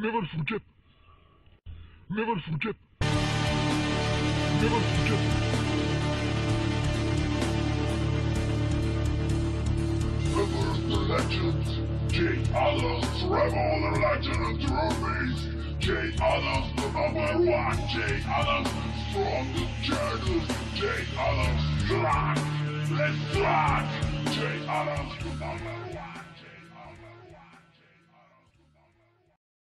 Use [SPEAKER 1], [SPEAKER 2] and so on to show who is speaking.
[SPEAKER 1] Never forget. Never forget. Never forget. Never the legends. J. Adams, forever the legend of drummies. J. Adams, the number one. Jay Adams, the strongest J. Adams, strong. Let's rock. J. Adams, the number one.